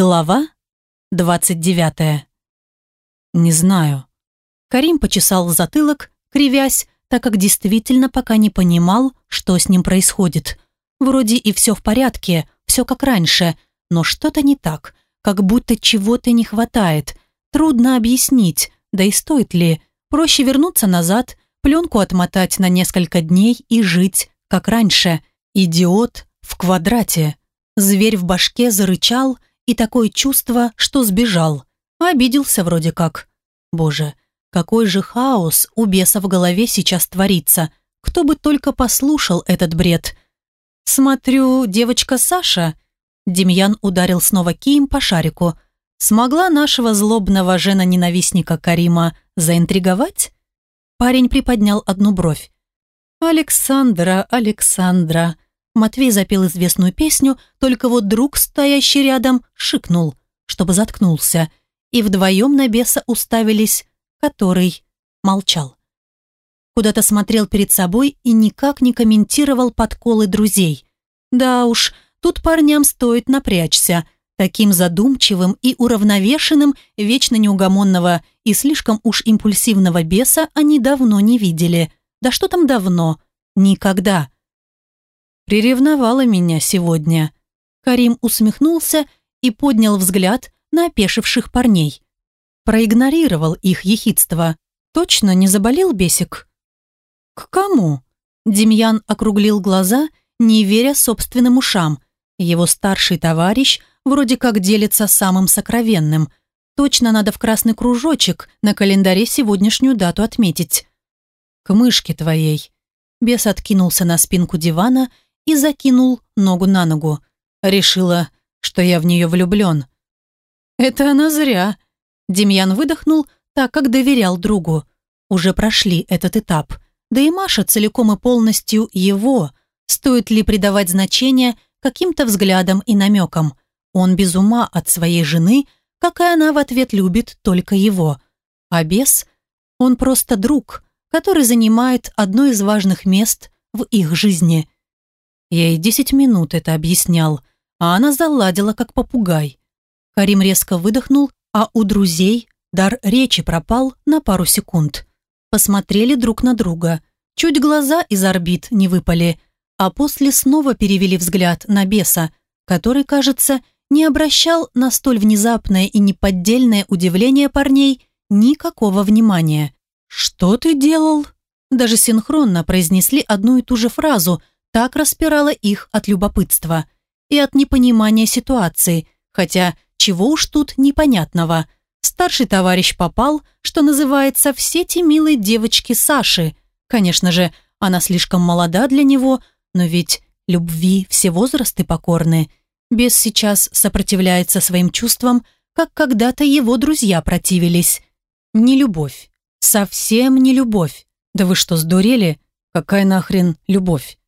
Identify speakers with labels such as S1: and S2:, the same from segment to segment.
S1: Глава 29. Не знаю. Карим почесал затылок, кривясь, так как действительно пока не понимал, что с ним происходит. Вроде и все в порядке, все как раньше, но что-то не так, как будто чего-то не хватает. Трудно объяснить, да и стоит ли. Проще вернуться назад, пленку отмотать на несколько дней и жить, как раньше. Идиот в квадрате. Зверь в башке зарычал, и такое чувство, что сбежал. Обиделся вроде как. Боже, какой же хаос у беса в голове сейчас творится. Кто бы только послушал этот бред. Смотрю, девочка Саша. Демьян ударил снова кием по шарику. Смогла нашего злобного жена-ненавистника Карима заинтриговать? Парень приподнял одну бровь. «Александра, Александра», Матвей запел известную песню, только вот друг, стоящий рядом, шикнул, чтобы заткнулся, и вдвоем на беса уставились, который молчал. Куда-то смотрел перед собой и никак не комментировал подколы друзей. Да уж, тут парням стоит напрячься. Таким задумчивым и уравновешенным, вечно неугомонного и слишком уж импульсивного беса они давно не видели. Да что там давно? Никогда. Приревновала меня сегодня. Карим усмехнулся и поднял взгляд на опешивших парней. Проигнорировал их ехидство. Точно не заболел бесик? К кому? Демьян округлил глаза, не веря собственным ушам. Его старший товарищ вроде как делится самым сокровенным. Точно надо в красный кружочек на календаре сегодняшнюю дату отметить. К мышке твоей. Бес откинулся на спинку дивана и закинул ногу на ногу. Решила, что я в нее влюблен. Это она зря. Демьян выдохнул, так как доверял другу. Уже прошли этот этап. Да и Маша целиком и полностью его. Стоит ли придавать значение каким-то взглядам и намекам? Он без ума от своей жены, как и она в ответ любит только его. А бес, он просто друг, который занимает одно из важных мест в их жизни – я ей десять минут это объяснял, а она заладила, как попугай. Карим резко выдохнул, а у друзей дар речи пропал на пару секунд. Посмотрели друг на друга. Чуть глаза из орбит не выпали, а после снова перевели взгляд на беса, который, кажется, не обращал на столь внезапное и неподдельное удивление парней никакого внимания. «Что ты делал?» Даже синхронно произнесли одну и ту же фразу – так распирало их от любопытства и от непонимания ситуации, хотя чего уж тут непонятного. Старший товарищ попал, что называется, в сети милой девочки Саши. Конечно же, она слишком молода для него, но ведь любви все возрасты покорны. Бес сейчас сопротивляется своим чувствам, как когда-то его друзья противились. Не любовь. Совсем не любовь. Да вы что, сдурели? Какая нахрен любовь?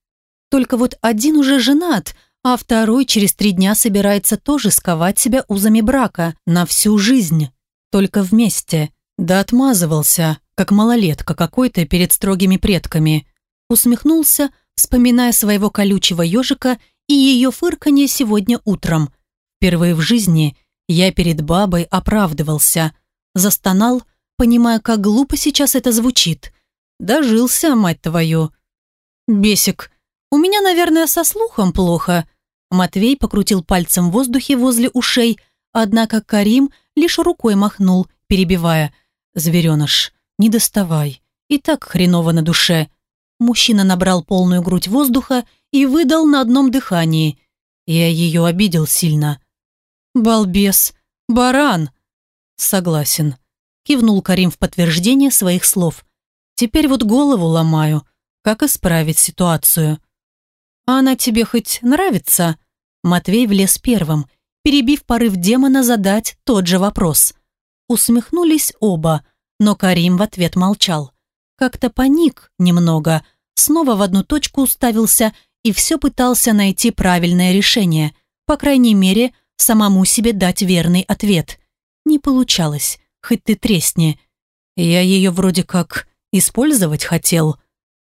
S1: Только вот один уже женат, а второй через три дня собирается тоже сковать себя узами брака на всю жизнь. Только вместе. Да отмазывался, как малолетка какой-то перед строгими предками. Усмехнулся, вспоминая своего колючего ежика и ее фырканье сегодня утром. Впервые в жизни я перед бабой оправдывался. Застонал, понимая, как глупо сейчас это звучит. Дожился, мать твою. Бесик, «У меня, наверное, со слухом плохо». Матвей покрутил пальцем в воздухе возле ушей, однако Карим лишь рукой махнул, перебивая. «Звереныш, не доставай. И так хреново на душе». Мужчина набрал полную грудь воздуха и выдал на одном дыхании. Я ее обидел сильно. «Балбес! Баран!» «Согласен», — кивнул Карим в подтверждение своих слов. «Теперь вот голову ломаю. Как исправить ситуацию?» «А она тебе хоть нравится?» Матвей влез первым, перебив порыв демона задать тот же вопрос. Усмехнулись оба, но Карим в ответ молчал. Как-то паник немного, снова в одну точку уставился и все пытался найти правильное решение, по крайней мере, самому себе дать верный ответ. Не получалось, хоть ты тресни. Я ее вроде как использовать хотел.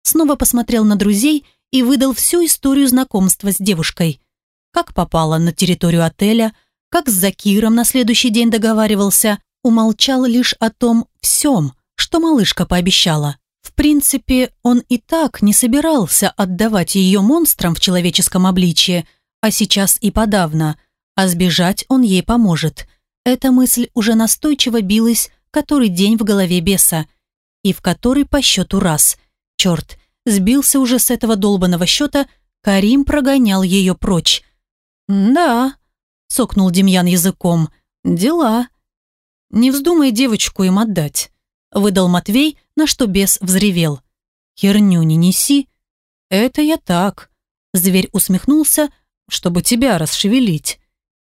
S1: Снова посмотрел на друзей и выдал всю историю знакомства с девушкой. Как попала на территорию отеля, как с Закиром на следующий день договаривался, умолчал лишь о том всем, что малышка пообещала. В принципе, он и так не собирался отдавать ее монстрам в человеческом обличье, а сейчас и подавно, а сбежать он ей поможет. Эта мысль уже настойчиво билась который день в голове беса, и в который по счету раз. Черт, сбился уже с этого долбанного счета, Карим прогонял ее прочь. «Да», — сокнул Демьян языком, — «дела». «Не вздумай девочку им отдать», — выдал Матвей, на что бес взревел. «Херню не неси». «Это я так». Зверь усмехнулся, чтобы тебя расшевелить.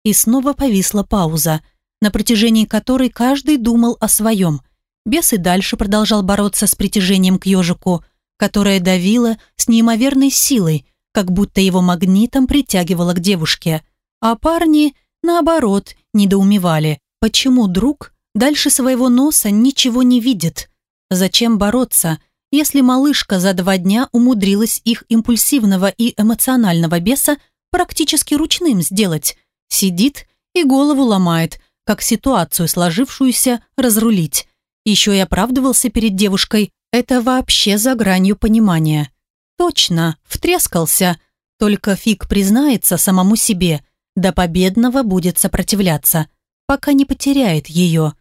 S1: И снова повисла пауза, на протяжении которой каждый думал о своем. Бес и дальше продолжал бороться с притяжением к ежику, которое давило с неимоверной силой, как будто его магнитом притягивало к девушке. А парни, наоборот, недоумевали, почему друг дальше своего носа ничего не видит. Зачем бороться, если малышка за два дня умудрилась их импульсивного и эмоционального беса практически ручным сделать? Сидит и голову ломает, как ситуацию сложившуюся разрулить. Еще и оправдывался перед девушкой, это вообще за гранью понимания. Точно, втрескался, только фиг признается самому себе, до победного будет сопротивляться, пока не потеряет ее.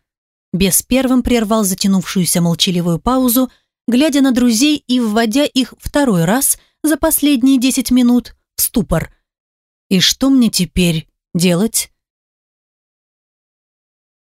S1: Без первым прервал затянувшуюся молчаливую паузу, глядя на друзей и вводя их второй раз за последние десять минут в ступор. «И что мне теперь делать?»